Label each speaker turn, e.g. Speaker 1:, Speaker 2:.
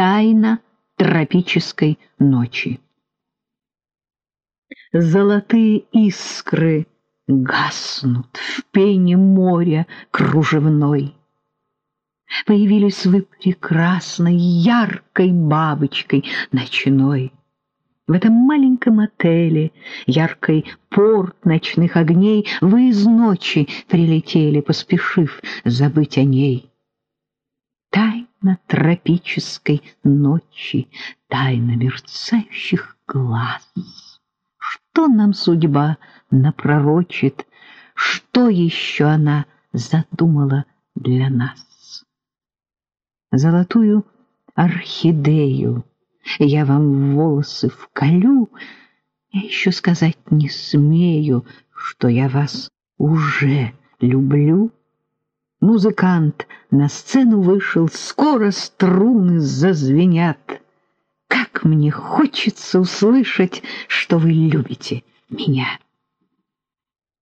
Speaker 1: Тайна тропической ночи. Золотые искры гаснут в пене моря кружевной. Появились вы прекрасной, яркой бабочкой ночной. В этом маленьком отеле, яркой порт ночных огней, Вы из ночи прилетели, поспешив забыть о ней. Тайна тропической ночи, тайна мерцающих глаз. Что нам судьба напророчит, что еще она задумала для нас? Золотую орхидею я вам в волосы вколю, я еще сказать не смею, что я вас уже люблю. Музыкант на сцену вышел, скоро струны зазвенят. Как мне хочется услышать, что вы любите меня.